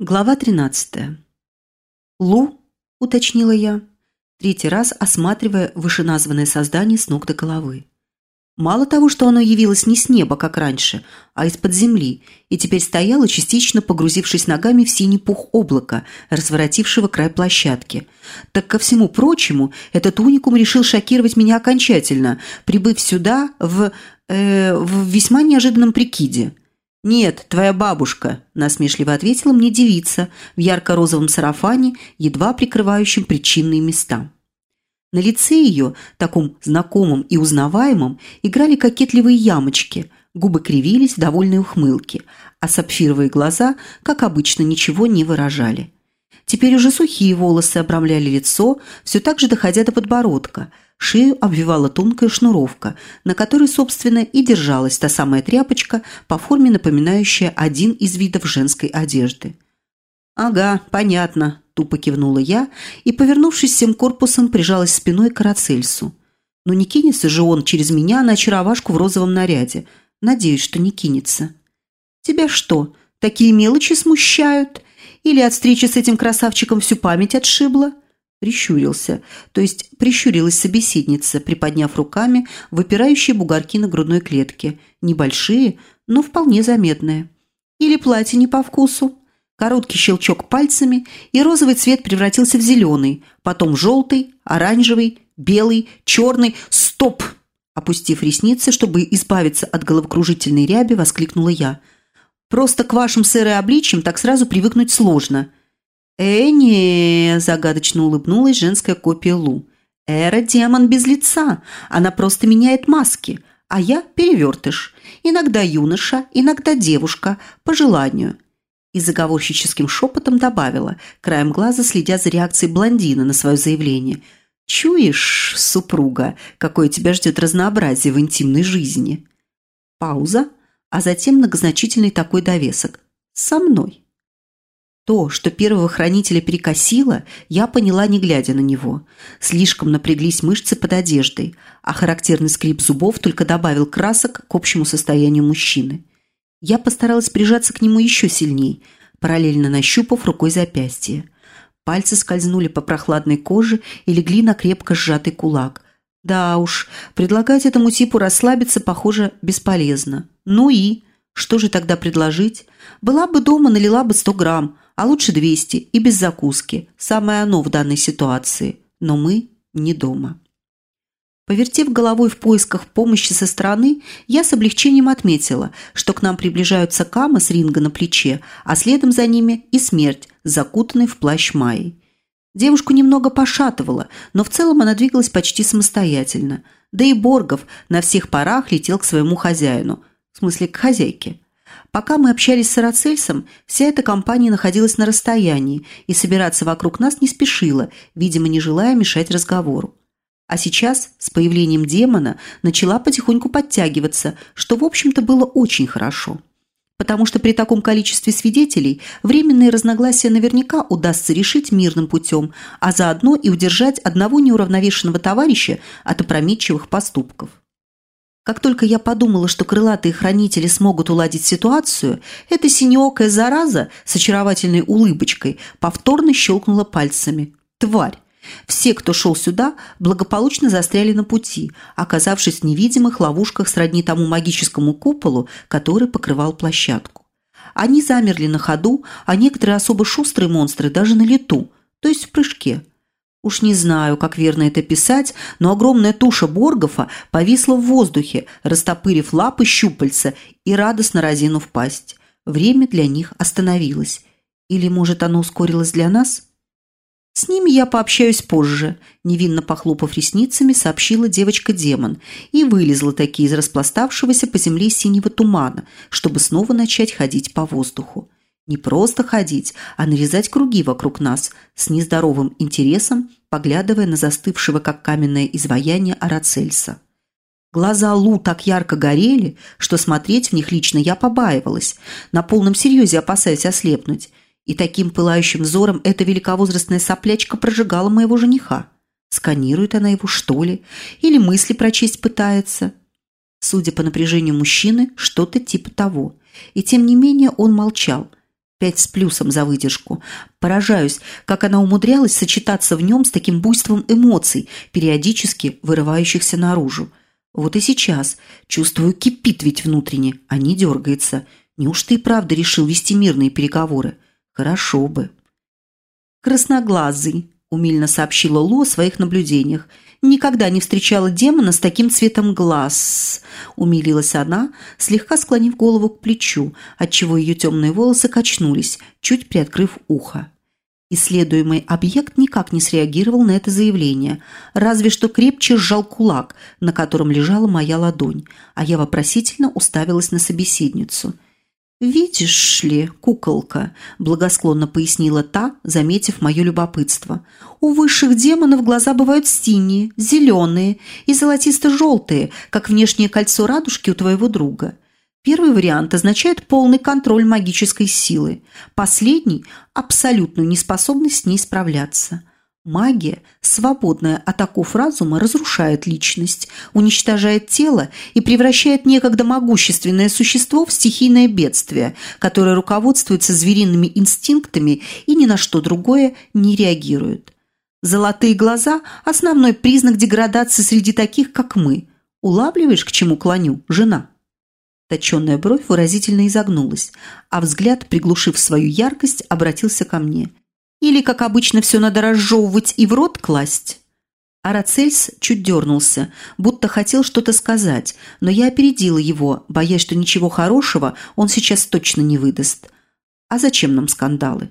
Глава 13. «Лу?» – уточнила я, третий раз осматривая вышеназванное создание с ног до головы. Мало того, что оно явилось не с неба, как раньше, а из-под земли, и теперь стояло, частично погрузившись ногами в синий пух облака, разворотившего край площадки. Так ко всему прочему, этот уникум решил шокировать меня окончательно, прибыв сюда в, э, в весьма неожиданном прикиде – «Нет, твоя бабушка», – насмешливо ответила мне девица в ярко-розовом сарафане, едва прикрывающем причинные места. На лице ее, таком знакомом и узнаваемом, играли кокетливые ямочки, губы кривились в довольной ухмылке, а сапфировые глаза, как обычно, ничего не выражали. Теперь уже сухие волосы обрамляли лицо, все так же доходя до подбородка – Шею обвивала тонкая шнуровка, на которой, собственно, и держалась та самая тряпочка, по форме напоминающая один из видов женской одежды. «Ага, понятно», – тупо кивнула я и, повернувшись всем корпусом, прижалась спиной к Арацельсу. «Но не кинется же он через меня на очаровашку в розовом наряде. Надеюсь, что не кинется». «Тебя что, такие мелочи смущают? Или от встречи с этим красавчиком всю память отшибла?» Прищурился, то есть прищурилась собеседница, приподняв руками выпирающие бугорки на грудной клетке. Небольшие, но вполне заметные. Или платье не по вкусу. Короткий щелчок пальцами, и розовый цвет превратился в зеленый, потом желтый, оранжевый, белый, черный. Стоп! Опустив ресницы, чтобы избавиться от головокружительной ряби, воскликнула я. «Просто к вашим сырой обличьям так сразу привыкнуть сложно». «Э, не!» – загадочно улыбнулась женская копия Лу. «Эра – демон без лица. Она просто меняет маски. А я – перевертыш. Иногда юноша, иногда девушка. По желанию». И заговорщическим шепотом добавила, краем глаза следя за реакцией блондина на свое заявление. «Чуешь, супруга, какое тебя ждет разнообразие в интимной жизни?» Пауза, а затем многозначительный такой довесок. «Со мной». То, что первого хранителя перекосило, я поняла, не глядя на него. Слишком напряглись мышцы под одеждой, а характерный скрип зубов только добавил красок к общему состоянию мужчины. Я постаралась прижаться к нему еще сильней, параллельно нащупав рукой запястье. Пальцы скользнули по прохладной коже и легли на крепко сжатый кулак. Да уж, предлагать этому типу расслабиться, похоже, бесполезно. Ну и... Что же тогда предложить? Была бы дома, налила бы сто грамм, а лучше 200 и без закуски. Самое оно в данной ситуации. Но мы не дома. Повертев головой в поисках помощи со стороны, я с облегчением отметила, что к нам приближаются Кама с ринга на плече, а следом за ними и смерть, закутанный в плащ Майи. Девушку немного пошатывало, но в целом она двигалась почти самостоятельно. Да и Боргов на всех парах летел к своему хозяину, в смысле к хозяйке. Пока мы общались с Арацельсом, вся эта компания находилась на расстоянии и собираться вокруг нас не спешила, видимо, не желая мешать разговору. А сейчас, с появлением демона, начала потихоньку подтягиваться, что, в общем-то, было очень хорошо. Потому что при таком количестве свидетелей временные разногласия наверняка удастся решить мирным путем, а заодно и удержать одного неуравновешенного товарища от опрометчивых поступков. Как только я подумала, что крылатые хранители смогут уладить ситуацию, эта синеокая зараза с очаровательной улыбочкой повторно щелкнула пальцами. Тварь! Все, кто шел сюда, благополучно застряли на пути, оказавшись в невидимых ловушках сродни тому магическому куполу, который покрывал площадку. Они замерли на ходу, а некоторые особо шустрые монстры даже на лету, то есть в прыжке – Уж не знаю, как верно это писать, но огромная туша Боргофа повисла в воздухе, растопырив лапы щупальца и радостно разинув пасть. Время для них остановилось. Или, может, оно ускорилось для нас? «С ними я пообщаюсь позже», – невинно похлопав ресницами, сообщила девочка-демон и вылезла таки из распластавшегося по земле синего тумана, чтобы снова начать ходить по воздуху. Не просто ходить, а нарезать круги вокруг нас с нездоровым интересом, поглядывая на застывшего, как каменное изваяние Арацельса. Глаза Лу так ярко горели, что смотреть в них лично я побаивалась, на полном серьезе опасаясь ослепнуть. И таким пылающим взором эта великовозрастная соплячка прожигала моего жениха. Сканирует она его, что ли? Или мысли прочесть пытается? Судя по напряжению мужчины, что-то типа того. И тем не менее он молчал – Пять с плюсом за выдержку. Поражаюсь, как она умудрялась сочетаться в нем с таким буйством эмоций, периодически вырывающихся наружу. Вот и сейчас. Чувствую, кипит ведь внутренне, а не дергается. Неужто и правда решил вести мирные переговоры? Хорошо бы. «Красноглазый», – умильно сообщила Лу о своих наблюдениях. «Никогда не встречала демона с таким цветом глаз», – умилилась она, слегка склонив голову к плечу, отчего ее темные волосы качнулись, чуть приоткрыв ухо. Исследуемый объект никак не среагировал на это заявление, разве что крепче сжал кулак, на котором лежала моя ладонь, а я вопросительно уставилась на собеседницу. «Видишь ли, куколка», – благосклонно пояснила та, заметив мое любопытство, «у высших демонов глаза бывают синие, зеленые и золотисто-желтые, как внешнее кольцо радужки у твоего друга. Первый вариант означает полный контроль магической силы. Последний – абсолютную неспособность с ней справляться. Магия, свободная от оков разума, разрушает личность, уничтожает тело и превращает некогда могущественное существо в стихийное бедствие, которое руководствуется звериными инстинктами и ни на что другое не реагирует. Золотые глаза – основной признак деградации среди таких, как мы. Улавливаешь, к чему клоню, жена? Точенная бровь выразительно изогнулась, а взгляд, приглушив свою яркость, обратился ко мне. «Или, как обычно, все надо разжевывать и в рот класть?» Арацельс чуть дернулся, будто хотел что-то сказать, но я опередила его, боясь, что ничего хорошего он сейчас точно не выдаст. «А зачем нам скандалы?»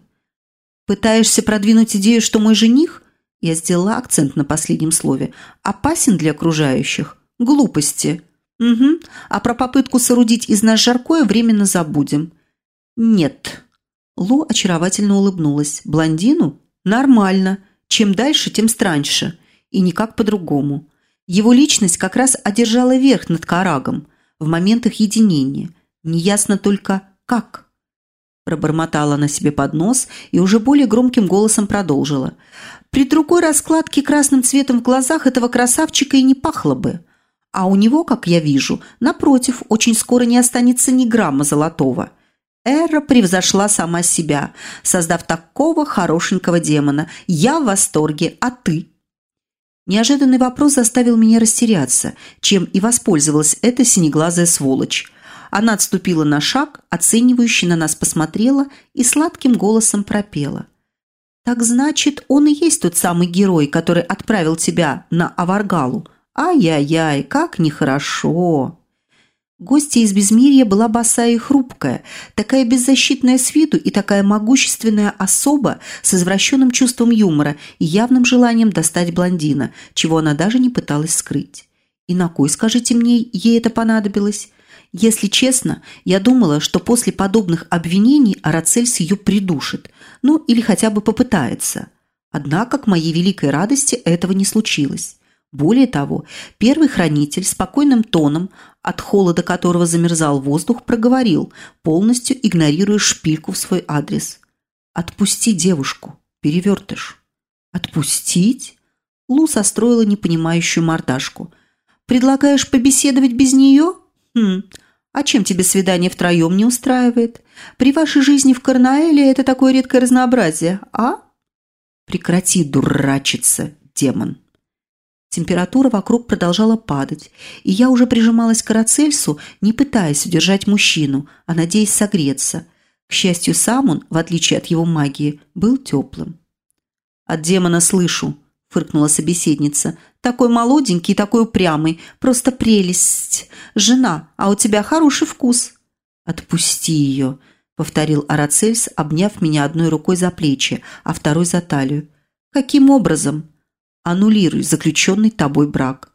«Пытаешься продвинуть идею, что мой жених?» Я сделала акцент на последнем слове. «Опасен для окружающих? Глупости!» «Угу. А про попытку соорудить из нас жаркое временно забудем». «Нет». Лу очаровательно улыбнулась. «Блондину? Нормально. Чем дальше, тем страньше. И никак по-другому. Его личность как раз одержала верх над Карагом в моментах единения. Неясно только, как». Пробормотала она себе под нос и уже более громким голосом продолжила. «При другой раскладке красным цветом в глазах этого красавчика и не пахло бы». А у него, как я вижу, напротив, очень скоро не останется ни грамма золотого. Эра превзошла сама себя, создав такого хорошенького демона. Я в восторге, а ты? Неожиданный вопрос заставил меня растеряться, чем и воспользовалась эта синеглазая сволочь. Она отступила на шаг, оценивающе на нас посмотрела и сладким голосом пропела. «Так значит, он и есть тот самый герой, который отправил тебя на Аваргалу. Ай-яй-яй, как нехорошо. Гостья из Безмирья была босая и хрупкая, такая беззащитная с виду и такая могущественная особа с извращенным чувством юмора и явным желанием достать блондина, чего она даже не пыталась скрыть. И на кой, скажите мне, ей это понадобилось? Если честно, я думала, что после подобных обвинений Арацельс ее придушит, ну или хотя бы попытается. Однако, к моей великой радости, этого не случилось. Более того, первый хранитель спокойным тоном, от холода которого замерзал воздух, проговорил, полностью игнорируя шпильку в свой адрес. «Отпусти девушку, перевертыш». «Отпустить?» Лу состроила непонимающую мордашку. «Предлагаешь побеседовать без нее? Хм, а чем тебе свидание втроем не устраивает? При вашей жизни в Карнаэле это такое редкое разнообразие, а?» «Прекрати дурачиться, демон!» Температура вокруг продолжала падать, и я уже прижималась к Карацельсу, не пытаясь удержать мужчину, а надеясь согреться. К счастью, сам он, в отличие от его магии, был теплым. «От демона слышу», – фыркнула собеседница. «Такой молоденький, такой упрямый, просто прелесть. Жена, а у тебя хороший вкус». «Отпусти ее», – повторил Арацельс, обняв меня одной рукой за плечи, а второй за талию. «Каким образом?» Аннулируй заключенный тобой брак.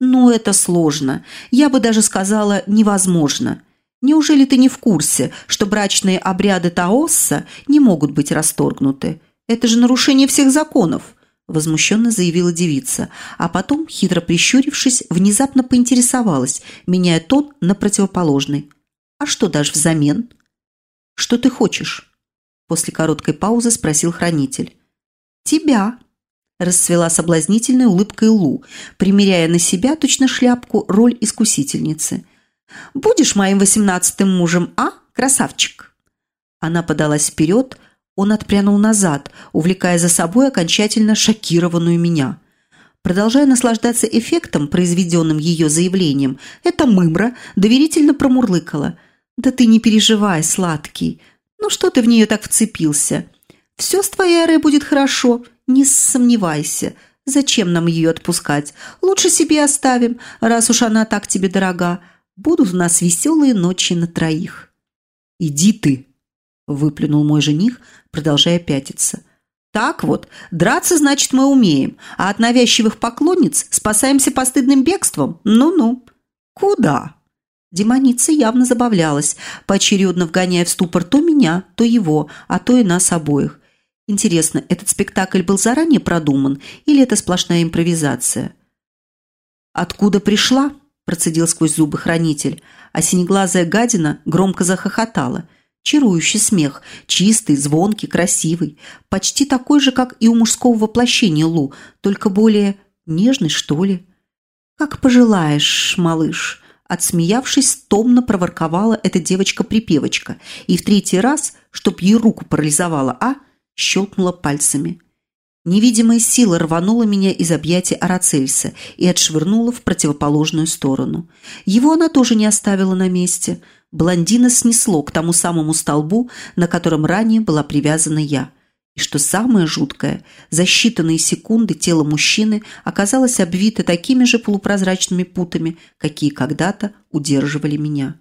Ну, это сложно. Я бы даже сказала, невозможно. Неужели ты не в курсе, что брачные обряды Таосса не могут быть расторгнуты? Это же нарушение всех законов, возмущенно заявила девица, а потом, хитро прищурившись, внезапно поинтересовалась, меняя тон на противоположный. А что дашь взамен? Что ты хочешь? После короткой паузы спросил хранитель. Тебя, расцвела соблазнительной улыбкой Лу, примеряя на себя точно шляпку роль искусительницы. «Будешь моим восемнадцатым мужем, а, красавчик?» Она подалась вперед, он отпрянул назад, увлекая за собой окончательно шокированную меня. Продолжая наслаждаться эффектом, произведенным ее заявлением, эта мымра доверительно промурлыкала. «Да ты не переживай, сладкий. Ну что ты в нее так вцепился? Все с твоей Арой будет хорошо, не сомневайся. Зачем нам ее отпускать? Лучше себе оставим, раз уж она так тебе дорога. Будут у нас веселые ночи на троих». «Иди ты!» – выплюнул мой жених, продолжая пятиться. «Так вот, драться, значит, мы умеем, а от навязчивых поклонниц спасаемся постыдным бегством? Ну-ну». «Куда?» Демоница явно забавлялась, поочередно вгоняя в ступор то меня, то его, а то и нас обоих. Интересно, этот спектакль был заранее продуман или это сплошная импровизация? «Откуда пришла?» – процедил сквозь зубы хранитель, а синеглазая гадина громко захохотала. Чарующий смех, чистый, звонкий, красивый, почти такой же, как и у мужского воплощения Лу, только более нежный, что ли. «Как пожелаешь, малыш», Отсмеявшись, томно проворковала эта девочка-припевочка и в третий раз, чтоб ей руку парализовала, а, щелкнула пальцами. Невидимая сила рванула меня из объятий Арацельса и отшвырнула в противоположную сторону. Его она тоже не оставила на месте. Блондина снесло к тому самому столбу, на котором ранее была привязана я. И что самое жуткое, за считанные секунды тело мужчины оказалось обвито такими же полупрозрачными путами, какие когда-то удерживали меня.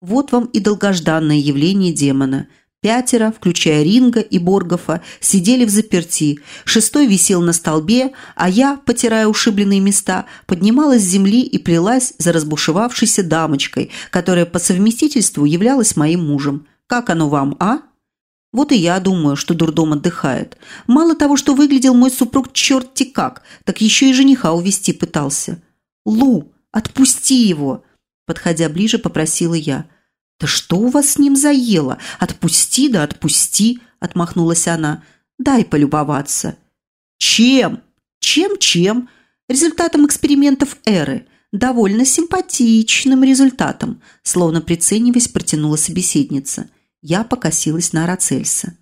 Вот вам и долгожданное явление демона – Пятеро, включая Ринга и Боргофа, сидели в заперти. Шестой висел на столбе, а я, потирая ушибленные места, поднималась с земли и плелась за разбушевавшейся дамочкой, которая по совместительству являлась моим мужем. Как оно вам, а? Вот и я думаю, что дурдом отдыхает. Мало того, что выглядел мой супруг черти как, так еще и жениха увести пытался. «Лу, отпусти его!» Подходя ближе, попросила я – «Да что у вас с ним заело? Отпусти да отпусти!» – отмахнулась она. «Дай полюбоваться». «Чем? Чем-чем?» «Результатом экспериментов Эры. Довольно симпатичным результатом», – словно прицениваясь, протянула собеседница. Я покосилась на Арацельса.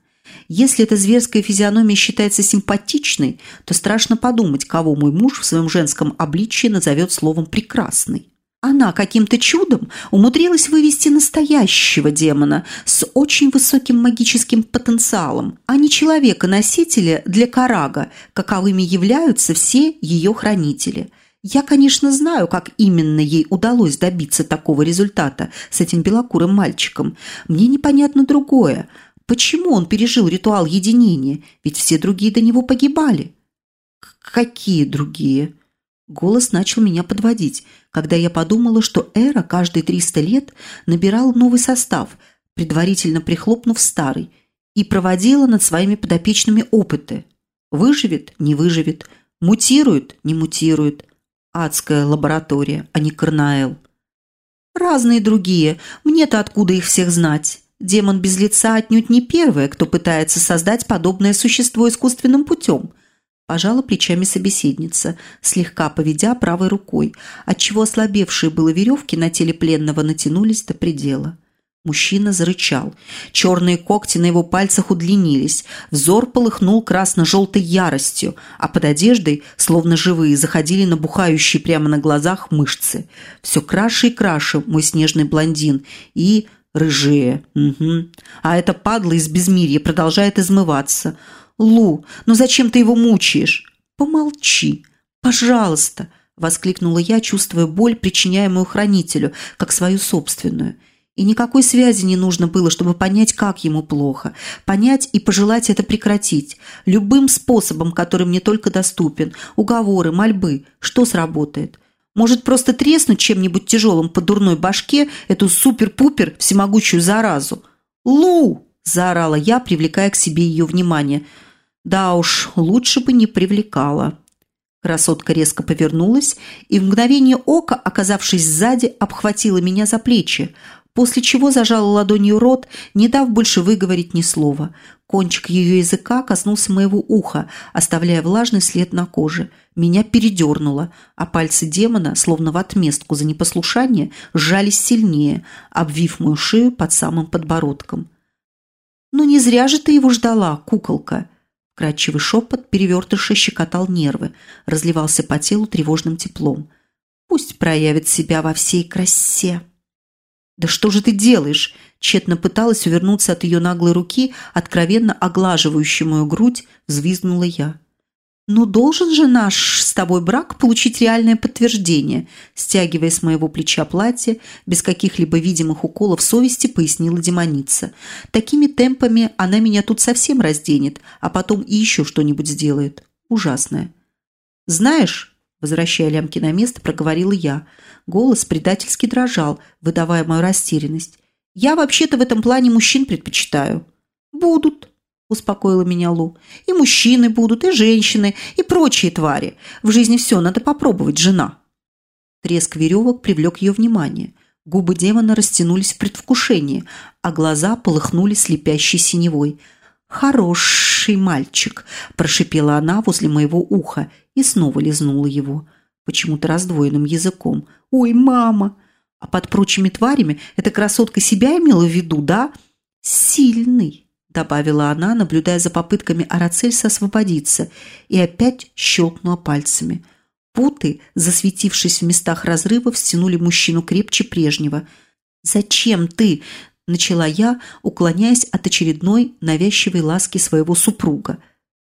Если эта зверская физиономия считается симпатичной, то страшно подумать, кого мой муж в своем женском обличье назовет словом «прекрасный». Она каким-то чудом умудрилась вывести настоящего демона с очень высоким магическим потенциалом, а не человека-носителя для Карага, каковыми являются все ее хранители. Я, конечно, знаю, как именно ей удалось добиться такого результата с этим белокурым мальчиком. Мне непонятно другое. Почему он пережил ритуал единения? Ведь все другие до него погибали. Какие другие? Голос начал меня подводить, когда я подумала, что Эра каждые 300 лет набирала новый состав, предварительно прихлопнув старый, и проводила над своими подопечными опыты. Выживет – не выживет, мутирует – не мутирует. Адская лаборатория, а не Карнаэл. Разные другие, мне-то откуда их всех знать? Демон без лица отнюдь не первый, кто пытается создать подобное существо искусственным путем – Пожала плечами собеседница, слегка поведя правой рукой, отчего ослабевшие было веревки на теле пленного натянулись до предела. Мужчина зарычал. Черные когти на его пальцах удлинились. Взор полыхнул красно-желтой яростью, а под одеждой, словно живые, заходили набухающие прямо на глазах мышцы. Все краше и краше мой снежный блондин. И рыжие. Угу. А эта падла из безмирья продолжает измываться. Лу, ну зачем ты его мучаешь? Помолчи, пожалуйста, воскликнула я, чувствуя боль, причиняемую хранителю, как свою собственную. И никакой связи не нужно было, чтобы понять, как ему плохо. Понять и пожелать это прекратить. Любым способом, который мне только доступен. Уговоры, мольбы. Что сработает? Может, просто треснуть чем-нибудь тяжелым по дурной башке эту супер-пупер всемогущую заразу? «Лу!» – заорала я, привлекая к себе ее внимание – да уж, лучше бы не привлекала. Красотка резко повернулась и в мгновение ока, оказавшись сзади, обхватила меня за плечи, после чего зажала ладонью рот, не дав больше выговорить ни слова. Кончик ее языка коснулся моего уха, оставляя влажный след на коже. Меня передернуло, а пальцы демона, словно в отместку за непослушание, сжались сильнее, обвив мою шею под самым подбородком. «Ну не зря же ты его ждала, куколка!» Кратчевый шепот перевертыша щекотал нервы, разливался по телу тревожным теплом. «Пусть проявит себя во всей красе!» «Да что же ты делаешь?» Тщетно пыталась увернуться от ее наглой руки, откровенно оглаживающей мою грудь, взвизгнула я. «Ну, должен же наш с тобой брак получить реальное подтверждение», стягивая с моего плеча платье, без каких-либо видимых уколов совести, пояснила демоница. «Такими темпами она меня тут совсем разденет, а потом и еще что-нибудь сделает. Ужасное». «Знаешь», возвращая лямки на место, проговорила я. Голос предательски дрожал, выдавая мою растерянность. «Я вообще-то в этом плане мужчин предпочитаю». «Будут», – успокоила меня Лу. «И мужчины будут, и женщины, и прочие твари. В жизни все надо попробовать, жена». Треск веревок привлек ее внимание. Губы демона растянулись в предвкушении, а глаза полыхнули слепящей синевой. «Хороший мальчик!» – прошипела она возле моего уха и снова лизнула его, почему-то раздвоенным языком. «Ой, мама!» А под прочими тварями эта красотка себя имела в виду, да? «Сильный!» Добавила она, наблюдая за попытками Арацельса освободиться, и опять щелкнула пальцами. Путы, засветившись в местах разрывов, стянули мужчину крепче прежнего. «Зачем ты?» – начала я, уклоняясь от очередной навязчивой ласки своего супруга.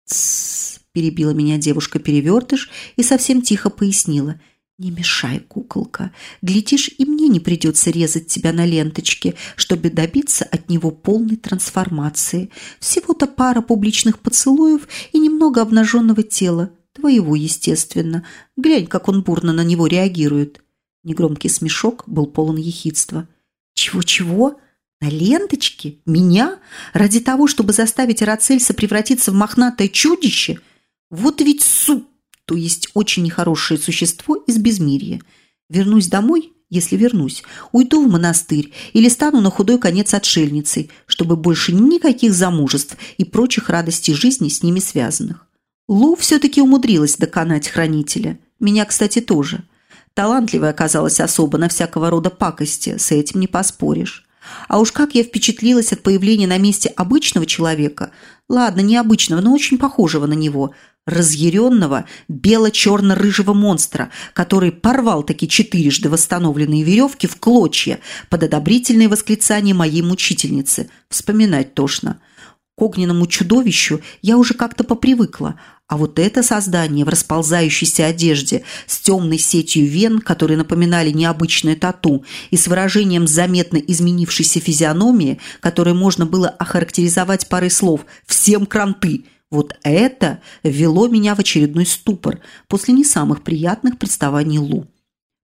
«Тссс!» – перебила меня девушка-перевертыш и совсем тихо пояснила – «Не мешай, куколка. Глядишь, и мне не придется резать тебя на ленточке, чтобы добиться от него полной трансформации. Всего-то пара публичных поцелуев и немного обнаженного тела. Твоего, естественно. Глянь, как он бурно на него реагирует». Негромкий смешок был полон ехидства. «Чего-чего? На ленточке? Меня? Ради того, чтобы заставить Рацельса превратиться в мохнатое чудище? Вот ведь суп!» То есть очень нехорошее существо из безмирья. Вернусь домой, если вернусь, уйду в монастырь или стану на худой конец отшельницей, чтобы больше никаких замужеств и прочих радостей жизни с ними связанных. Лу все-таки умудрилась доконать хранителя. Меня, кстати, тоже. Талантливая оказалась особо на всякого рода пакости, с этим не поспоришь. А уж как я впечатлилась от появления на месте обычного человека, ладно, не обычного, но очень похожего на него, разъяренного бело-черно-рыжего монстра, который порвал таки четырежды восстановленные веревки в клочья под одобрительные восклицания моей мучительницы. Вспоминать тошно. К огненному чудовищу я уже как-то попривыкла, а вот это создание в расползающейся одежде с темной сетью вен, которые напоминали необычное тату, и с выражением заметно изменившейся физиономии, которое можно было охарактеризовать парой слов «всем кранты», вот это ввело меня в очередной ступор после не самых приятных представаний Лу.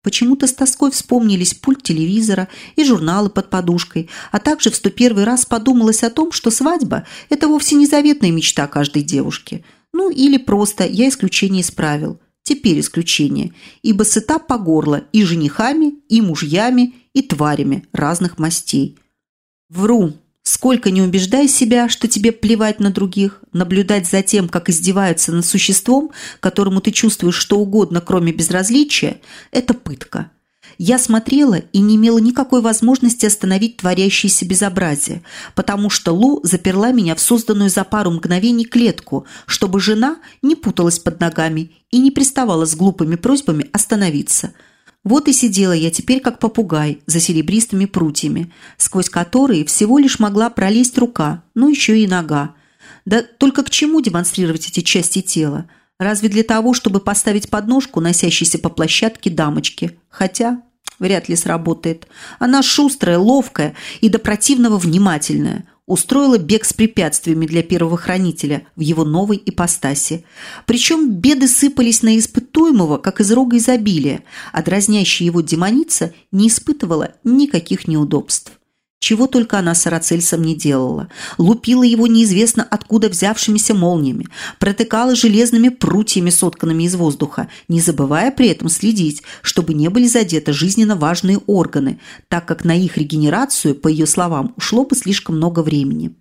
Почему-то с тоской вспомнились пульт телевизора и журналы под подушкой, а также в сто первый раз подумалось о том, что свадьба – это вовсе не заветная мечта каждой девушки. Ну или просто я исключение исправил. Теперь исключение, ибо сыта по горло и женихами, и мужьями, и тварями разных мастей. Вру, Сколько не убеждай себя, что тебе плевать на других, наблюдать за тем, как издеваются над существом, которому ты чувствуешь что угодно, кроме безразличия, это пытка. Я смотрела и не имела никакой возможности остановить творящееся безобразие, потому что Лу заперла меня в созданную за пару мгновений клетку, чтобы жена не путалась под ногами и не приставала с глупыми просьбами остановиться – вот и сидела я теперь как попугай за серебристыми прутьями, сквозь которые всего лишь могла пролезть рука, ну еще и нога. Да только к чему демонстрировать эти части тела? Разве для того, чтобы поставить подножку, носящейся по площадке дамочки? Хотя вряд ли сработает. Она шустрая, ловкая и до противного внимательная устроила бег с препятствиями для первого хранителя в его новой ипостаси. Причем беды сыпались на испытуемого, как из рога изобилия, а дразнящая его демоница не испытывала никаких неудобств. Чего только она с Арацельсом не делала. Лупила его неизвестно откуда взявшимися молниями, протыкала железными прутьями, сотканными из воздуха, не забывая при этом следить, чтобы не были задеты жизненно важные органы, так как на их регенерацию, по ее словам, ушло бы слишком много времени.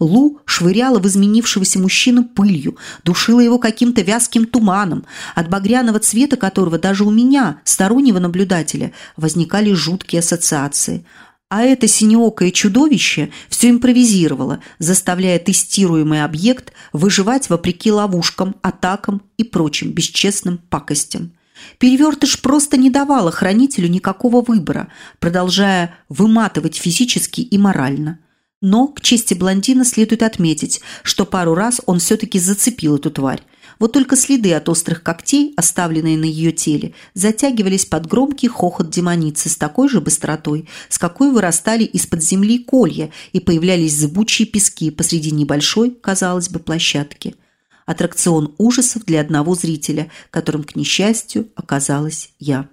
Лу швыряла в изменившегося мужчину пылью, душила его каким-то вязким туманом, от багряного цвета которого даже у меня, стороннего наблюдателя, возникали жуткие ассоциации – А это синеокое чудовище все импровизировало, заставляя тестируемый объект выживать вопреки ловушкам, атакам и прочим бесчестным пакостям. Перевертыш просто не давала хранителю никакого выбора, продолжая выматывать физически и морально. Но, к чести блондина, следует отметить, что пару раз он все-таки зацепил эту тварь. Вот только следы от острых когтей, оставленные на ее теле, затягивались под громкий хохот демоницы с такой же быстротой, с какой вырастали из-под земли колья и появлялись зыбучие пески посреди небольшой, казалось бы, площадки. Аттракцион ужасов для одного зрителя, которым, к несчастью, оказалась я.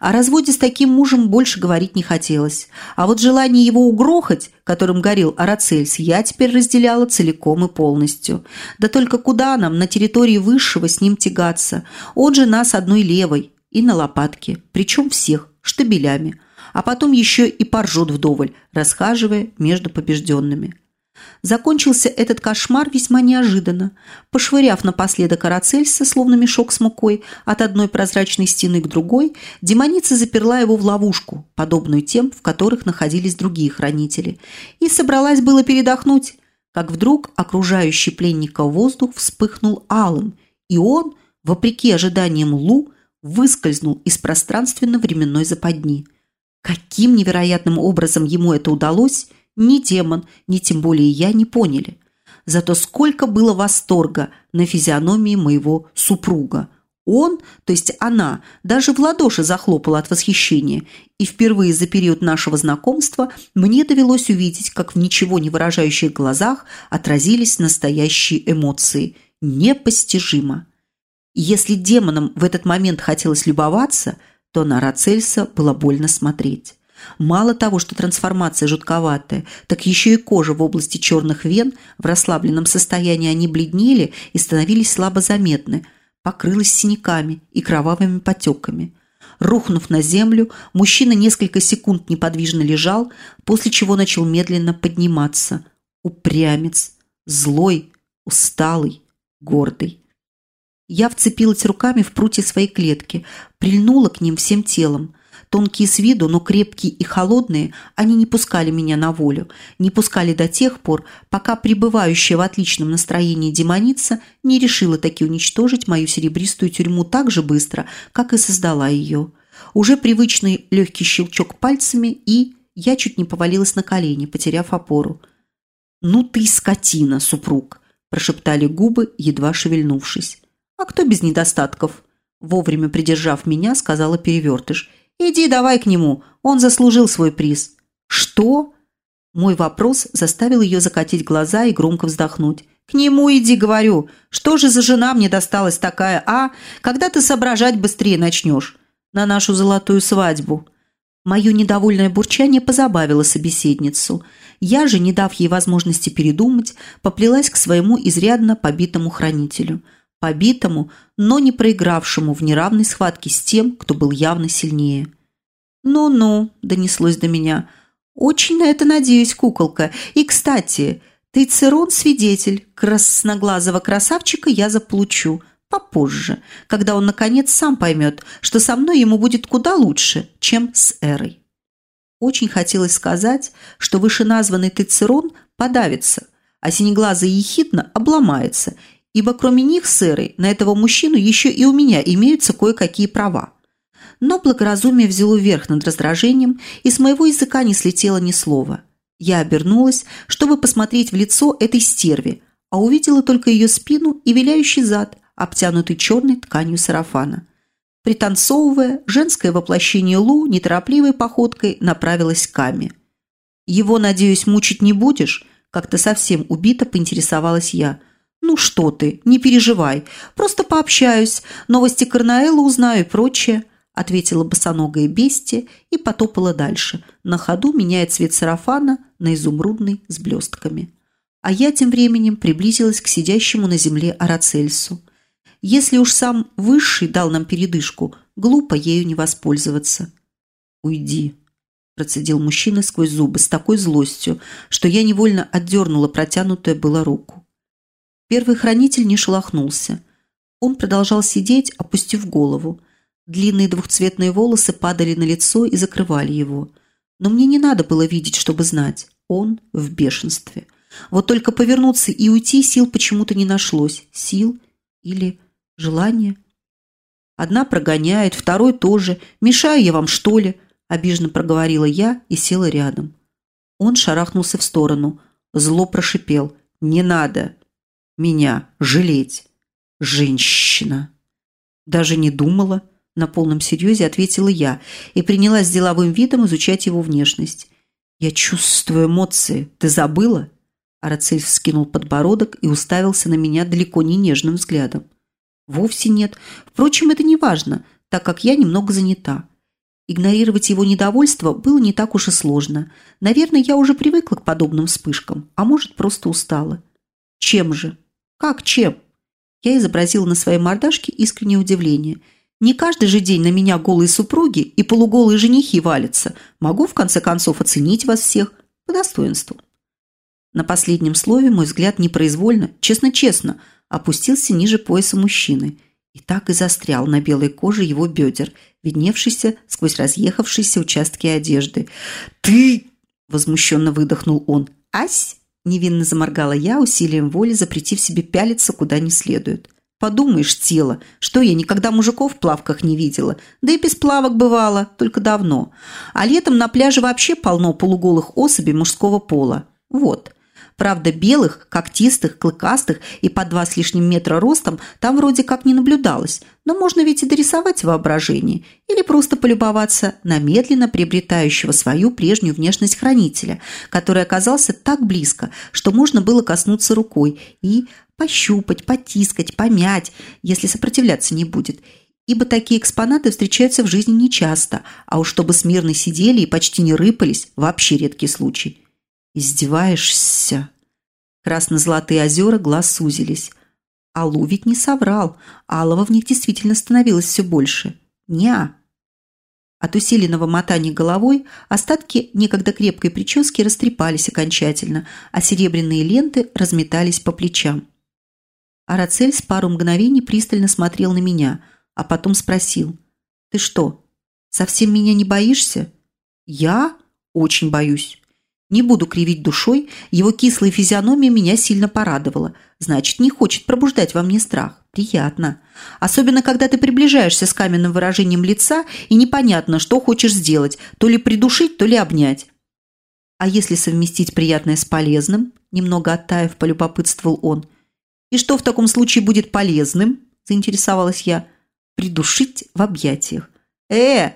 О разводе с таким мужем больше говорить не хотелось. А вот желание его угрохать, которым горел Арацельс, я теперь разделяла целиком и полностью. Да только куда нам на территории высшего с ним тягаться? Он же нас одной левой и на лопатке, причем всех, штабелями. А потом еще и поржет вдоволь, расхаживая между побежденными. Закончился этот кошмар весьма неожиданно. Пошвыряв напоследок Арацельса, словно мешок с мукой, от одной прозрачной стены к другой, демоница заперла его в ловушку, подобную тем, в которых находились другие хранители, и собралась было передохнуть, как вдруг окружающий пленника воздух вспыхнул алым, и он, вопреки ожиданиям Лу, выскользнул из пространственно-временной западни. Каким невероятным образом ему это удалось – ни демон, ни тем более я не поняли. Зато сколько было восторга на физиономии моего супруга. Он, то есть она, даже в ладоши захлопала от восхищения, и впервые за период нашего знакомства мне довелось увидеть, как в ничего не выражающих глазах отразились настоящие эмоции. Непостижимо. Если демонам в этот момент хотелось любоваться, то на Рацельса было больно смотреть. Мало того, что трансформация жутковатая, так еще и кожа в области черных вен в расслабленном состоянии они бледнели и становились слабо заметны, покрылась синяками и кровавыми потеками. Рухнув на землю, мужчина несколько секунд неподвижно лежал, после чего начал медленно подниматься. Упрямец, злой, усталый, гордый. Я вцепилась руками в прутья своей клетки, прильнула к ним всем телом – Тонкие с виду, но крепкие и холодные, они не пускали меня на волю, не пускали до тех пор, пока пребывающая в отличном настроении демоница не решила таки уничтожить мою серебристую тюрьму так же быстро, как и создала ее. Уже привычный легкий щелчок пальцами, и я чуть не повалилась на колени, потеряв опору. «Ну ты скотина, супруг!» – прошептали губы, едва шевельнувшись. «А кто без недостатков?» Вовремя придержав меня, сказала перевертыш – Иди давай к нему, он заслужил свой приз». «Что?» Мой вопрос заставил ее закатить глаза и громко вздохнуть. «К нему иди, говорю. Что же за жена мне досталась такая, а? Когда ты соображать быстрее начнешь? На нашу золотую свадьбу». Мое недовольное бурчание позабавило собеседницу. Я же, не дав ей возможности передумать, поплелась к своему изрядно побитому хранителю – побитому, но не проигравшему в неравной схватке с тем, кто был явно сильнее. «Ну-ну», – донеслось до меня, – «очень на это надеюсь, куколка. И, кстати, ты Церон свидетель, красноглазого красавчика я заполучу, попозже, когда он, наконец, сам поймет, что со мной ему будет куда лучше, чем с Эрой». Очень хотелось сказать, что вышеназванный Тецерон подавится, а синеглазый ехидно обломается – ибо кроме них, сэры, на этого мужчину еще и у меня имеются кое-какие права. Но благоразумие взяло верх над раздражением, и с моего языка не слетело ни слова. Я обернулась, чтобы посмотреть в лицо этой стерви, а увидела только ее спину и виляющий зад, обтянутый черной тканью сарафана. Пританцовывая, женское воплощение Лу неторопливой походкой направилось к Каме. «Его, надеюсь, мучить не будешь?» Как-то совсем убито поинтересовалась я – «Ну что ты, не переживай. Просто пообщаюсь, новости Карнаэла узнаю и прочее», ответила босоногая бестия и потопала дальше, на ходу меняя цвет сарафана на изумрудный с блестками. А я тем временем приблизилась к сидящему на земле Арацельсу. Если уж сам Высший дал нам передышку, глупо ею не воспользоваться. «Уйди», – процедил мужчина сквозь зубы с такой злостью, что я невольно отдернула протянутую было руку. Первый хранитель не шелохнулся. Он продолжал сидеть, опустив голову. Длинные двухцветные волосы падали на лицо и закрывали его. Но мне не надо было видеть, чтобы знать. Он в бешенстве. Вот только повернуться и уйти сил почему-то не нашлось. Сил или желания. Одна прогоняет, второй тоже. Мешаю я вам, что ли? Обиженно проговорила я и села рядом. Он шарахнулся в сторону. Зло прошипел. «Не надо меня жалеть, женщина!» Даже не думала, на полном серьезе ответила я и принялась деловым видом изучать его внешность. «Я чувствую эмоции. Ты забыла?» Арацель вскинул подбородок и уставился на меня далеко не нежным взглядом. «Вовсе нет. Впрочем, это не важно, так как я немного занята. Игнорировать его недовольство было не так уж и сложно. Наверное, я уже привыкла к подобным вспышкам, а может, просто устала. Чем же? Как чем? Я изобразила на своей мордашке искреннее удивление. Не каждый же день на меня голые супруги и полуголые женихи валятся. Могу, в конце концов, оценить вас всех по достоинству. На последнем слове мой взгляд непроизвольно, честно-честно, опустился ниже пояса мужчины – и так и застрял на белой коже его бедер, видневшийся сквозь разъехавшиеся участки одежды. «Ты!» – возмущенно выдохнул он. «Ась!» – невинно заморгала я, усилием воли запретив себе пялиться куда не следует. «Подумаешь, тело, что я никогда мужиков в плавках не видела, да и без плавок бывало, только давно. А летом на пляже вообще полно полуголых особей мужского пола. Вот». Правда, белых, когтистых, клыкастых и по два с лишним метра ростом там вроде как не наблюдалось, но можно ведь и дорисовать воображение или просто полюбоваться на медленно приобретающего свою прежнюю внешность хранителя, который оказался так близко, что можно было коснуться рукой и пощупать, потискать, помять, если сопротивляться не будет – ибо такие экспонаты встречаются в жизни нечасто, а уж чтобы смирно сидели и почти не рыпались – вообще редкий случай. «Издеваешься?» Красно-золотые озера глаз сузились. Алу ведь не соврал. Алова в них действительно становилось все больше. Ня. От усиленного мотания головой остатки некогда крепкой прически растрепались окончательно, а серебряные ленты разметались по плечам. Арацель с пару мгновений пристально смотрел на меня, а потом спросил. «Ты что, совсем меня не боишься?» «Я очень боюсь». Не буду кривить душой, его кислая физиономия меня сильно порадовала. Значит, не хочет пробуждать во мне страх. Приятно. Особенно, когда ты приближаешься с каменным выражением лица и непонятно, что хочешь сделать, то ли придушить, то ли обнять. А если совместить приятное с полезным? Немного оттаив, полюбопытствовал он. И что в таком случае будет полезным? Заинтересовалась я. Придушить в объятиях. Э,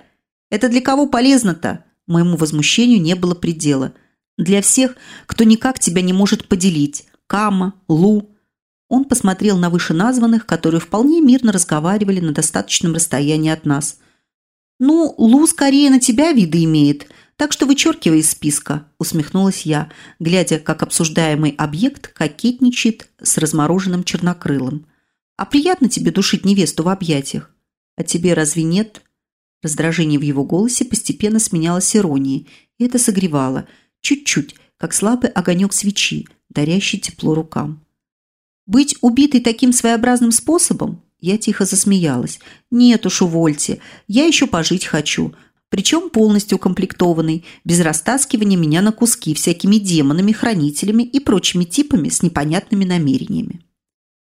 это для кого полезно-то? Моему возмущению не было предела – для всех, кто никак тебя не может поделить. Кама, Лу. Он посмотрел на вышеназванных, которые вполне мирно разговаривали на достаточном расстоянии от нас. «Ну, Лу скорее на тебя виды имеет, так что вычеркивай из списка», усмехнулась я, глядя, как обсуждаемый объект кокетничает с размороженным чернокрылым. «А приятно тебе душить невесту в объятиях? А тебе разве нет?» Раздражение в его голосе постепенно сменялось иронией, и это согревало – чуть-чуть, как слабый огонек свечи, дарящий тепло рукам. Быть убитой таким своеобразным способом? Я тихо засмеялась. Нет уж, увольте, я еще пожить хочу. Причем полностью укомплектованный, без растаскивания меня на куски всякими демонами, хранителями и прочими типами с непонятными намерениями.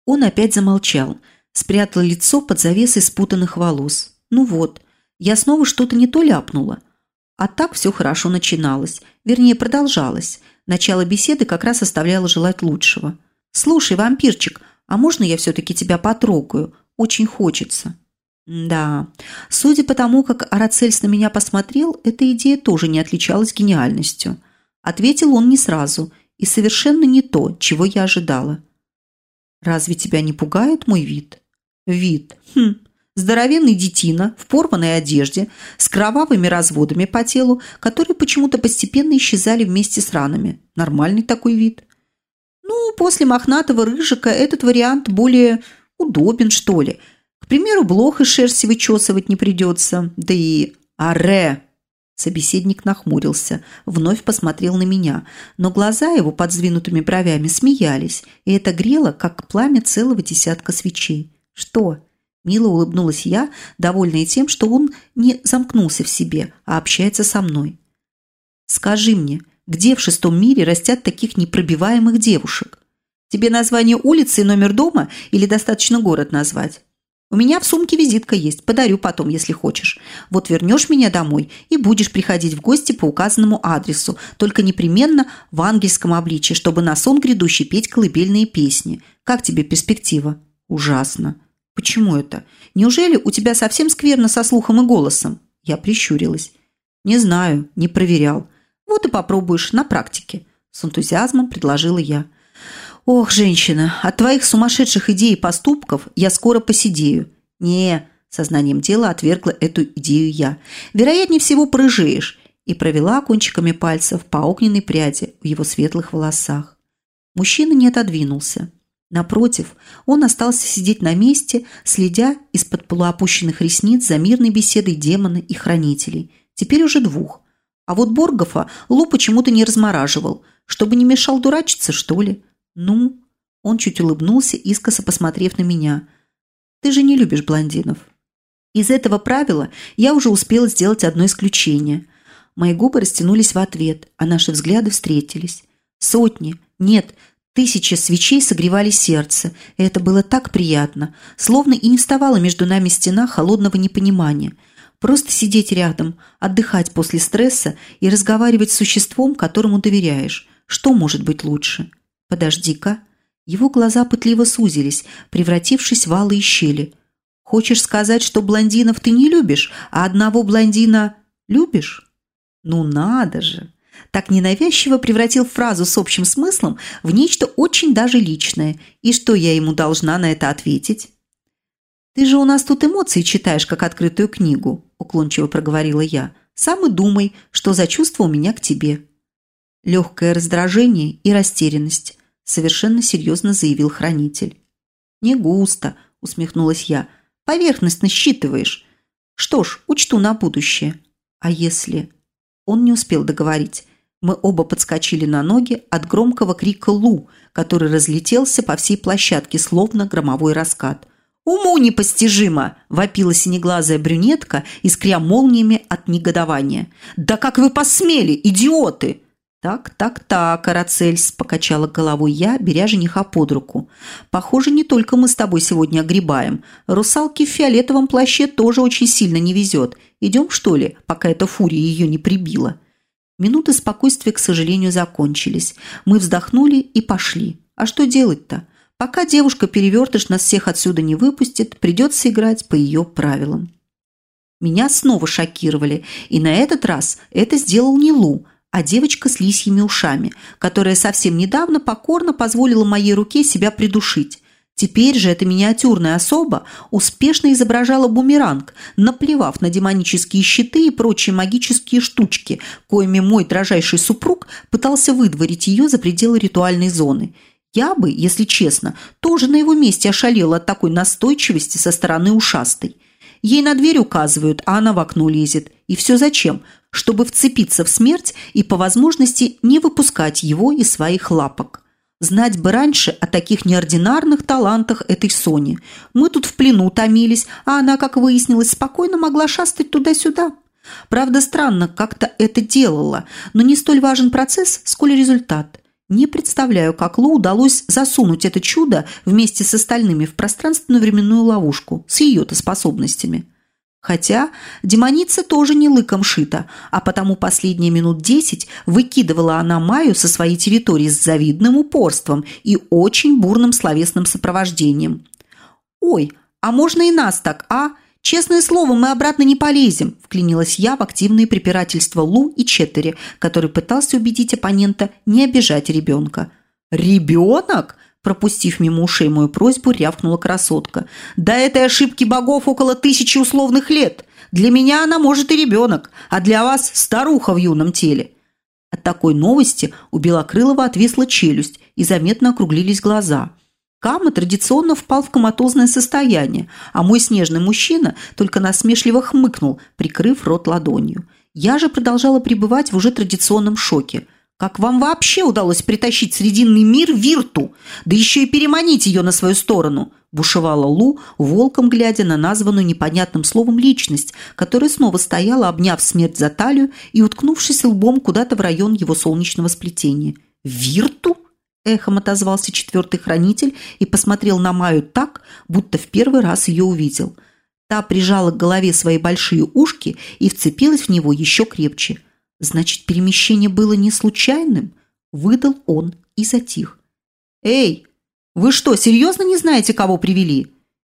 Он опять замолчал, спрятал лицо под завесой спутанных волос. Ну вот, я снова что-то не то ляпнула. А так все хорошо начиналось, вернее продолжалось. Начало беседы как раз оставляло желать лучшего. «Слушай, вампирчик, а можно я все-таки тебя потрогаю? Очень хочется». Да, судя по тому, как Арацельс на меня посмотрел, эта идея тоже не отличалась гениальностью. Ответил он не сразу и совершенно не то, чего я ожидала. «Разве тебя не пугает мой вид?» «Вид. Хм, Здоровенный детина в порванной одежде, с кровавыми разводами по телу, которые почему-то постепенно исчезали вместе с ранами. Нормальный такой вид. Ну, после мохнатого рыжика этот вариант более удобен, что ли. К примеру, блох из шерсти вычесывать не придется. Да и аре! Собеседник нахмурился, вновь посмотрел на меня, но глаза его под сдвинутыми бровями смеялись, и это грело, как пламя целого десятка свечей. «Что, Мило улыбнулась я, довольная тем, что он не замкнулся в себе, а общается со мной. Скажи мне, где в шестом мире растят таких непробиваемых девушек? Тебе название улицы и номер дома или достаточно город назвать? У меня в сумке визитка есть, подарю потом, если хочешь. Вот вернешь меня домой и будешь приходить в гости по указанному адресу, только непременно в ангельском обличье, чтобы на сон грядущий петь колыбельные песни. Как тебе перспектива? Ужасно. Почему это? Неужели у тебя совсем скверно со слухом и голосом? Я прищурилась. Не знаю, не проверял. Вот и попробуешь на практике. С энтузиазмом предложила я. «Ох, женщина, от твоих сумасшедших идей и поступков я скоро посидею». «Не», – сознанием дела отвергла эту идею я. «Вероятнее всего, прыжеешь». И провела кончиками пальцев по огненной пряди в его светлых волосах. Мужчина не отодвинулся. Напротив, он остался сидеть на месте, следя из-под полуопущенных ресниц за мирной беседой демона и хранителей. Теперь уже двух. А вот Боргофа Лу почему-то не размораживал, чтобы не мешал дурачиться, что ли. «Ну?» Он чуть улыбнулся, искоса посмотрев на меня. «Ты же не любишь блондинов». Из этого правила я уже успела сделать одно исключение. Мои губы растянулись в ответ, а наши взгляды встретились. Сотни, нет, тысячи свечей согревали сердце, и это было так приятно, словно и не вставала между нами стена холодного непонимания. Просто сидеть рядом, отдыхать после стресса и разговаривать с существом, которому доверяешь. Что может быть лучше?» «Подожди-ка». Его глаза пытливо сузились, превратившись в алые щели. «Хочешь сказать, что блондинов ты не любишь, а одного блондина любишь?» «Ну надо же!» Так ненавязчиво превратил фразу с общим смыслом в нечто очень даже личное. И что я ему должна на это ответить? «Ты же у нас тут эмоции читаешь, как открытую книгу», – уклончиво проговорила я. «Сам и думай, что за чувство у меня к тебе». Легкое раздражение и растерянность совершенно серьезно заявил хранитель. «Не густо», – усмехнулась я. «Поверхность насчитываешь. Что ж, учту на будущее. А если...» Он не успел договорить. Мы оба подскочили на ноги от громкого крика «Лу», который разлетелся по всей площадке, словно громовой раскат. «Уму непостижимо!» – вопила синеглазая брюнетка, искря молниями от негодования. «Да как вы посмели, идиоты!» «Так, так, так, Арацельс», – покачала головой я, беря жениха под руку. «Похоже, не только мы с тобой сегодня огребаем. Русалке в фиолетовом плаще тоже очень сильно не везет. Идем, что ли, пока эта фурия ее не прибила?» Минуты спокойствия, к сожалению, закончились. Мы вздохнули и пошли. А что делать-то? Пока девушка-перевертыш нас всех отсюда не выпустит, придется играть по ее правилам. Меня снова шокировали, и на этот раз это сделал не Лу – а девочка с лисьими ушами, которая совсем недавно покорно позволила моей руке себя придушить. Теперь же эта миниатюрная особа успешно изображала бумеранг, наплевав на демонические щиты и прочие магические штучки, коими мой дрожайший супруг пытался выдворить ее за пределы ритуальной зоны. Я бы, если честно, тоже на его месте ошалела от такой настойчивости со стороны ушастой. Ей на дверь указывают, а она в окно лезет. И все зачем? чтобы вцепиться в смерть и по возможности не выпускать его из своих лапок. Знать бы раньше о таких неординарных талантах этой Сони. Мы тут в плену томились, а она, как выяснилось, спокойно могла шастать туда-сюда. Правда, странно как-то это делала, но не столь важен процесс, сколь результат. Не представляю, как Лу удалось засунуть это чудо вместе с остальными в пространственно-временную ловушку с ее-то способностями. Хотя демоница тоже не лыком шита, а потому последние минут десять выкидывала она Маю со своей территории с завидным упорством и очень бурным словесным сопровождением. «Ой, а можно и нас так, а? Честное слово, мы обратно не полезем», – вклинилась я в активные препирательства Лу и Четтери, который пытался убедить оппонента не обижать ребенка. «Ребенок?» Пропустив мимо ушей мою просьбу, рявкнула красотка. «До этой ошибки богов около тысячи условных лет. Для меня она может и ребенок, а для вас старуха в юном теле». От такой новости у Белокрылова отвисла челюсть и заметно округлились глаза. Кама традиционно впал в коматозное состояние, а мой снежный мужчина только насмешливо хмыкнул, прикрыв рот ладонью. Я же продолжала пребывать в уже традиционном шоке. Как вам вообще удалось притащить Срединный мир Вирту, да еще и переманить ее на свою сторону?» – бушевала Лу, волком глядя на названную непонятным словом личность, которая снова стояла, обняв смерть за талию и уткнувшись лбом куда-то в район его солнечного сплетения. «Вирту?» – эхом отозвался четвертый хранитель и посмотрел на Маю так, будто в первый раз ее увидел. Та прижала к голове свои большие ушки и вцепилась в него еще крепче – Значит, перемещение было не случайным? Выдал он и затих. «Эй, вы что, серьезно не знаете, кого привели?»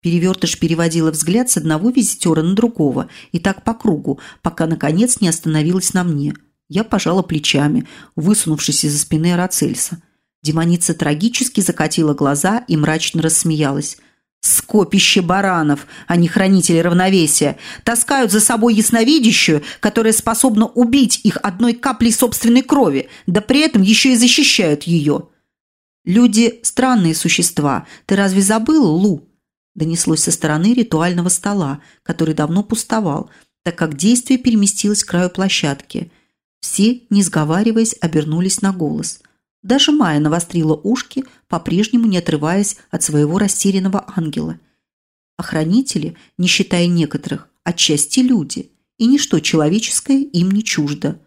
Перевертыш переводила взгляд с одного визитера на другого, и так по кругу, пока, наконец, не остановилась на мне. Я пожала плечами, высунувшись из-за спины Арацельса. Демоница трагически закатила глаза и мрачно рассмеялась. Скопище баранов, а не хранители равновесия, таскают за собой ясновидящую, которая способна убить их одной каплей собственной крови, да при этом еще и защищают ее. «Люди – странные существа. Ты разве забыл, Лу?» Донеслось со стороны ритуального стола, который давно пустовал, так как действие переместилось к краю площадки. Все, не сговариваясь, обернулись на голос – даже Майя навострила ушки, по-прежнему не отрываясь от своего растерянного ангела. Охранители, не считая некоторых, отчасти люди, и ничто человеческое им не чуждо.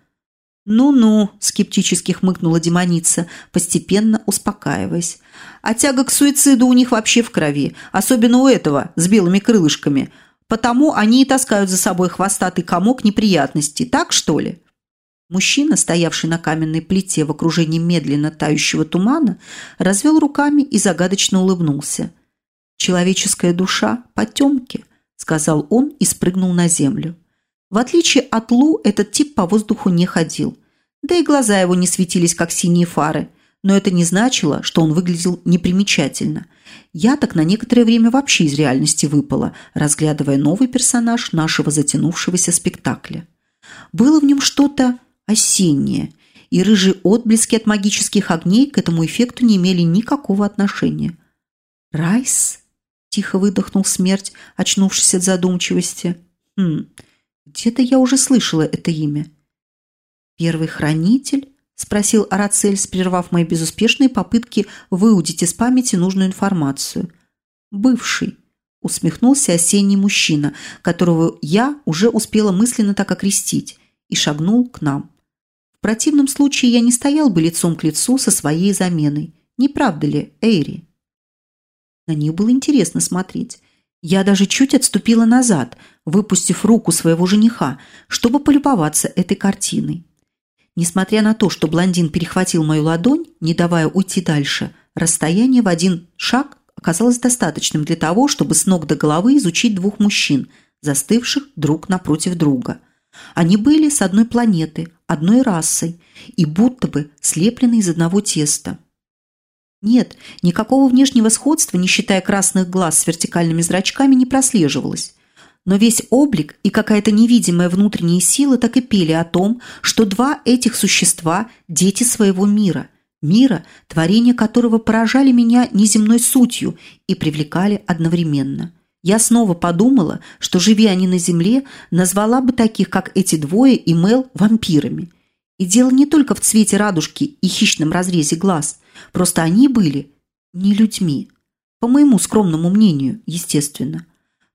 «Ну-ну», – скептически хмыкнула демоница, постепенно успокаиваясь. «А тяга к суициду у них вообще в крови, особенно у этого, с белыми крылышками. Потому они и таскают за собой хвостатый комок неприятностей, так что ли?» Мужчина, стоявший на каменной плите в окружении медленно тающего тумана, развел руками и загадочно улыбнулся. «Человеческая душа – потемки», – сказал он и спрыгнул на землю. В отличие от Лу, этот тип по воздуху не ходил. Да и глаза его не светились, как синие фары. Но это не значило, что он выглядел непримечательно. Я так на некоторое время вообще из реальности выпала, разглядывая новый персонаж нашего затянувшегося спектакля. Было в нем что-то осеннее, и рыжие отблески от магических огней к этому эффекту не имели никакого отношения. «Райс?» – тихо выдохнул смерть, очнувшись от задумчивости. «Хм, где-то я уже слышала это имя». «Первый хранитель?» – спросил Арацельс, прервав мои безуспешные попытки выудить из памяти нужную информацию. «Бывший», – усмехнулся осенний мужчина, которого я уже успела мысленно так окрестить, и шагнул к нам. Противном случае я не стоял бы лицом к лицу со своей заменой. Не правда ли, Эйри? На них было интересно смотреть. Я даже чуть отступила назад, выпустив руку своего жениха, чтобы полюбоваться этой картиной. Несмотря на то, что блондин перехватил мою ладонь, не давая уйти дальше, расстояние в один шаг оказалось достаточным для того, чтобы с ног до головы изучить двух мужчин, застывших друг напротив друга – они были с одной планеты, одной расой и будто бы слеплены из одного теста. Нет, никакого внешнего сходства, не считая красных глаз с вертикальными зрачками, не прослеживалось. Но весь облик и какая-то невидимая внутренняя сила так и пели о том, что два этих существа – дети своего мира. Мира, творение которого поражали меня неземной сутью и привлекали одновременно – я снова подумала, что, живи они на земле, назвала бы таких, как эти двое и Мел, вампирами. И дело не только в цвете радужки и хищном разрезе глаз. Просто они были не людьми. По моему скромному мнению, естественно.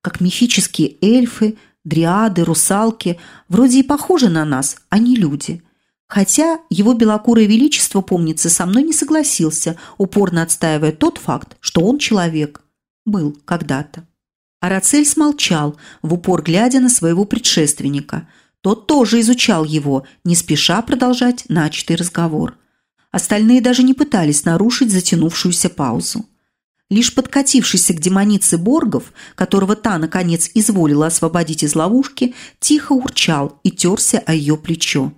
Как мифические эльфы, дриады, русалки. Вроде и похожи на нас, а не люди. Хотя его белокурое величество, помнится, со мной не согласился, упорно отстаивая тот факт, что он человек. Был когда-то. Арацель смолчал, в упор глядя на своего предшественника. Тот тоже изучал его, не спеша продолжать начатый разговор. Остальные даже не пытались нарушить затянувшуюся паузу. Лишь подкатившийся к демонице Боргов, которого та, наконец, изволила освободить из ловушки, тихо урчал и терся о ее плечо.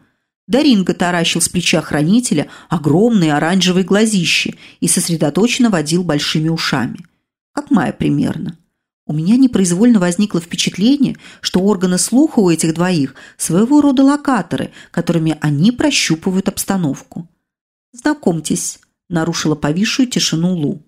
Даринга таращил с плеча хранителя огромные оранжевые глазищи и сосредоточенно водил большими ушами. Как Майя примерно. У меня непроизвольно возникло впечатление, что органы слуха у этих двоих своего рода локаторы, которыми они прощупывают обстановку. «Знакомьтесь», – нарушила повисшую тишину Лу.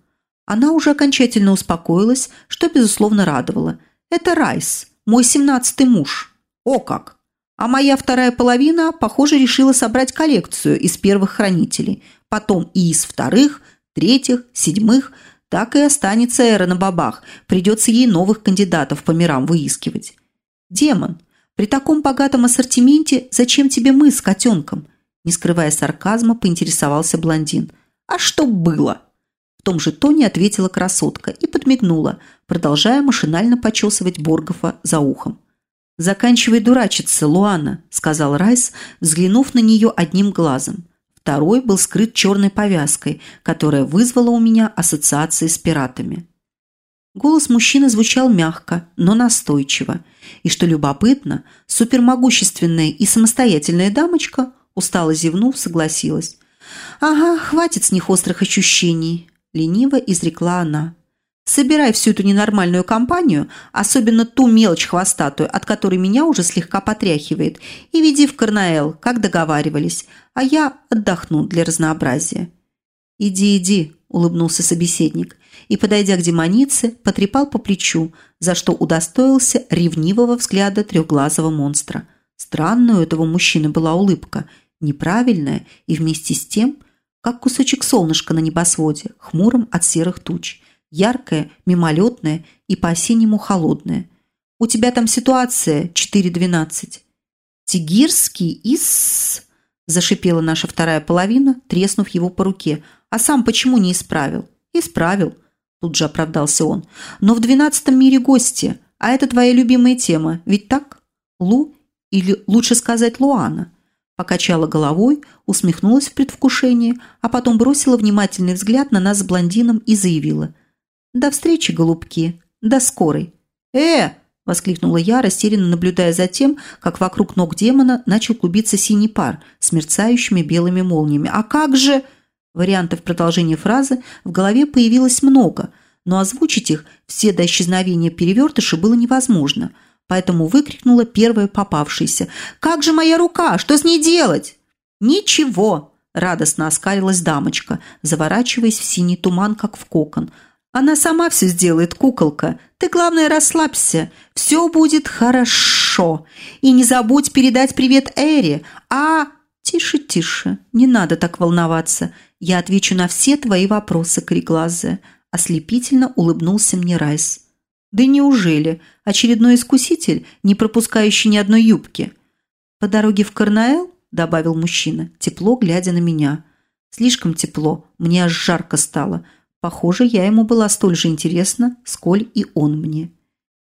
Она уже окончательно успокоилась, что, безусловно, радовало. «Это Райс, мой семнадцатый муж». «О как!» А моя вторая половина, похоже, решила собрать коллекцию из первых хранителей, потом и из вторых, третьих, седьмых, так и останется эра на бабах. Придется ей новых кандидатов по мирам выискивать. Демон, при таком богатом ассортименте зачем тебе мы с котенком? Не скрывая сарказма, поинтересовался блондин. А что было? В том же тоне ответила красотка и подмигнула, продолжая машинально почесывать Боргофа за ухом. «Заканчивай дурачиться, Луана», – сказал Райс, взглянув на нее одним глазом. Второй был скрыт черной повязкой, которая вызвала у меня ассоциации с пиратами. Голос мужчины звучал мягко, но настойчиво. И что любопытно, супермогущественная и самостоятельная дамочка, устало зевнув, согласилась. «Ага, хватит с них острых ощущений», – лениво изрекла она. Собирай всю эту ненормальную компанию, особенно ту мелочь хвостатую, от которой меня уже слегка потряхивает, и веди в Карнаэл, как договаривались, а я отдохну для разнообразия». «Иди, иди», – улыбнулся собеседник, и, подойдя к демонице, потрепал по плечу, за что удостоился ревнивого взгляда трехглазого монстра. Странная у этого мужчины была улыбка, неправильная и вместе с тем, как кусочек солнышка на небосводе, хмурым от серых туч – яркое, мимолетное и по-осеннему холодное. У тебя там ситуация 4.12. Тигирский из... Зашипела наша вторая половина, треснув его по руке. А сам почему не исправил? Исправил. Тут же оправдался он. Но в двенадцатом мире гости. А это твоя любимая тема. Ведь так? Лу или лучше сказать Луана. Покачала головой, усмехнулась в предвкушении, а потом бросила внимательный взгляд на нас с блондином и заявила. «До встречи, голубки! До скорой!» «Э!» – воскликнула я, растерянно наблюдая за тем, как вокруг ног демона начал клубиться синий пар с мерцающими белыми молниями. «А как же...» Вариантов продолжения фразы в голове появилось много, но озвучить их все до исчезновения перевертыша было невозможно, поэтому выкрикнула первая попавшаяся. «Как же моя рука? Что с ней делать?» «Ничего!» – радостно оскалилась дамочка, заворачиваясь в синий туман, как в кокон – она сама все сделает, куколка. Ты, главное, расслабься. Все будет хорошо. И не забудь передать привет Эри. А... Тише, тише. Не надо так волноваться. Я отвечу на все твои вопросы, кореглазая. Ослепительно улыбнулся мне Райс. Да неужели? Очередной искуситель, не пропускающий ни одной юбки? По дороге в Карнаэл, добавил мужчина, тепло глядя на меня. Слишком тепло, мне аж жарко стало – Похоже, я ему была столь же интересна, сколь и он мне.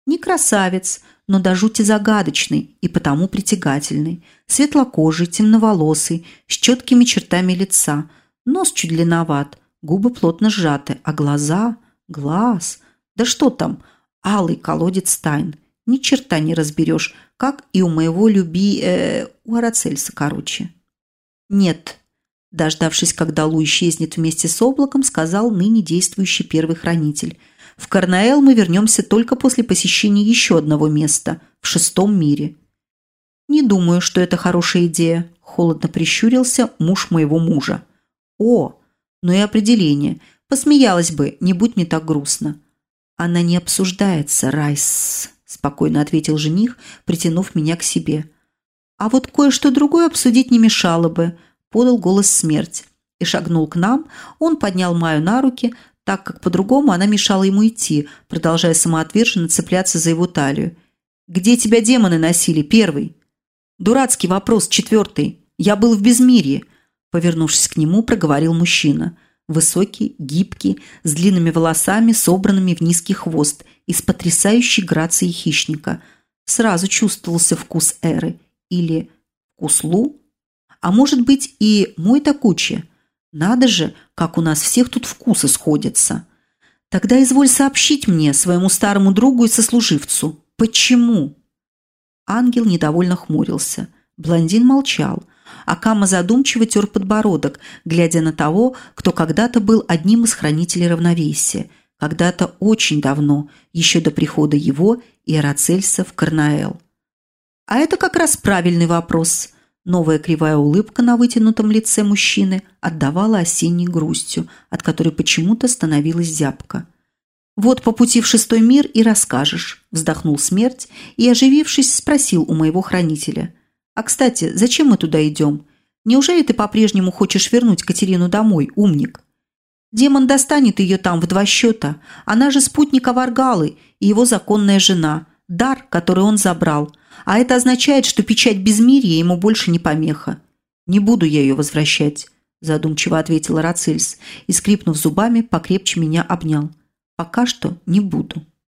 Не красавец, но до жути загадочный и потому притягательный. Светлокожий, темноволосый, с четкими чертами лица. Нос чуть длинноват, губы плотно сжаты, а глаза... Глаз... Да что там? Алый колодец тайн. Ни черта не разберешь, как и у моего люби... Э, у Арацельса, короче. Нет, Дождавшись, когда Лу исчезнет вместе с облаком, сказал ныне действующий первый хранитель. «В Карнаэл мы вернемся только после посещения еще одного места, в шестом мире». «Не думаю, что это хорошая идея», – холодно прищурился муж моего мужа. «О, ну и определение. Посмеялась бы, не будь мне так грустно». «Она не обсуждается, Райс», – спокойно ответил жених, притянув меня к себе. «А вот кое-что другое обсудить не мешало бы», – подал голос смерть и шагнул к нам. Он поднял Маю на руки, так как по-другому она мешала ему идти, продолжая самоотверженно цепляться за его талию. «Где тебя демоны носили, первый?» «Дурацкий вопрос, четвертый. Я был в безмирье», – повернувшись к нему, проговорил мужчина. Высокий, гибкий, с длинными волосами, собранными в низкий хвост и с потрясающей грацией хищника. Сразу чувствовался вкус Эры или вкус Лу, а может быть и мой-то куча. Надо же, как у нас всех тут вкусы сходятся. Тогда изволь сообщить мне, своему старому другу и сослуживцу, почему?» Ангел недовольно хмурился. Блондин молчал, а Кама задумчиво тер подбородок, глядя на того, кто когда-то был одним из хранителей равновесия, когда-то очень давно, еще до прихода его и Арацельса в Карнаэл. А это как раз правильный вопрос – Новая кривая улыбка на вытянутом лице мужчины отдавала осенней грустью, от которой почему-то становилась зябко. «Вот по пути в шестой мир и расскажешь», – вздохнул смерть и, оживившись, спросил у моего хранителя. А, кстати, зачем мы туда идем? Неужели ты по-прежнему хочешь вернуть Катерину домой, умник? Демон достанет ее там в два счета. Она же спутник Аваргалы и его законная жена. Дар, который он забрал. А это означает, что печать безмирия ему больше не помеха. Не буду я ее возвращать, задумчиво ответила Рацильс и, скрипнув зубами, покрепче меня обнял. Пока что не буду.